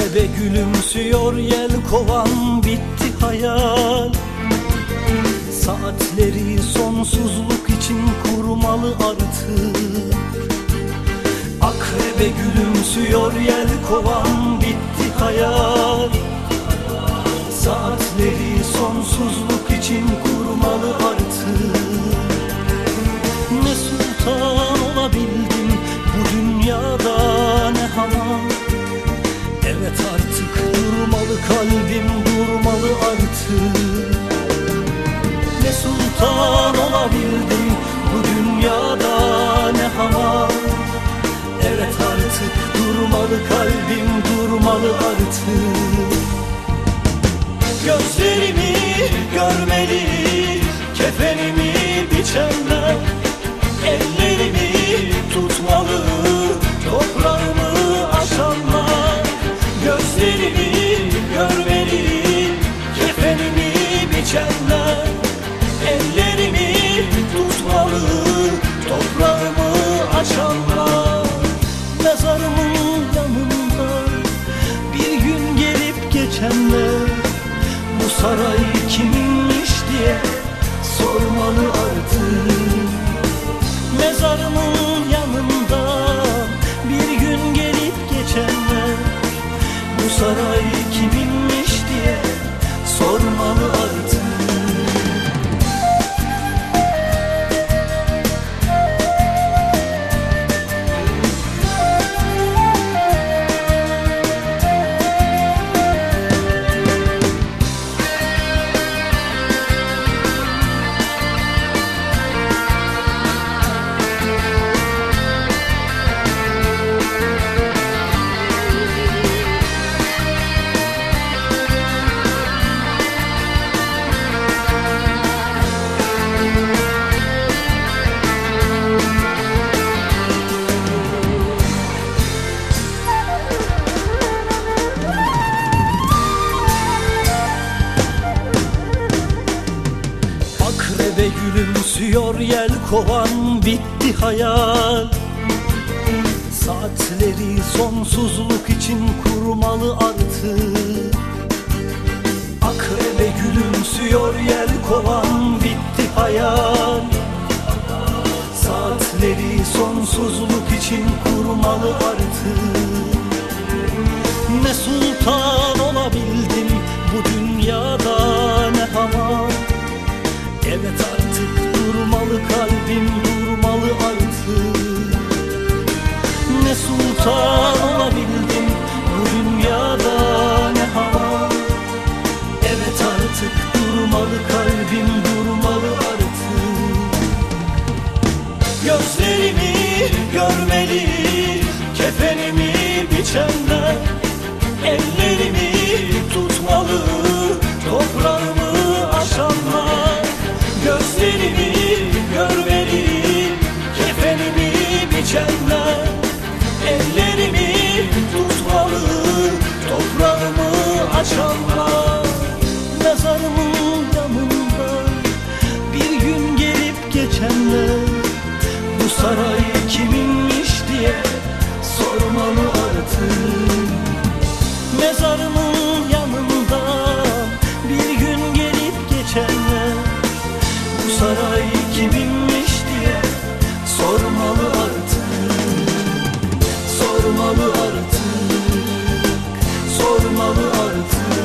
Akrebe gülümsüyor yel kovan bitti hayal. Saatleri sonsuzluk için kurmalı artık Akrebe gülümsüyor yel kovan bitti hayal. Saatleri sonsuzluk için kurmalı artık durmalı artık Gözlerimi görmeli kefenimi biçenler. Ellerimi tutmalı toprağımı aşanlar. Gözlerimi görmeli kefenimi biçenler Akrebe gülümsüyor yel kovan bitti hayal. Saatleri sonsuzluk için kurmalı artık. Akrebe gülümsüyor yel kovan bitti hayal. Saatleri sonsuzluk için kurmalı artık. Ne sultan sultan olabildim bu dünyada ne hamam Evet artık durmalı kalbim durmalı artık. Gözlerimi görmeli kefenimi biçenler olmalı artık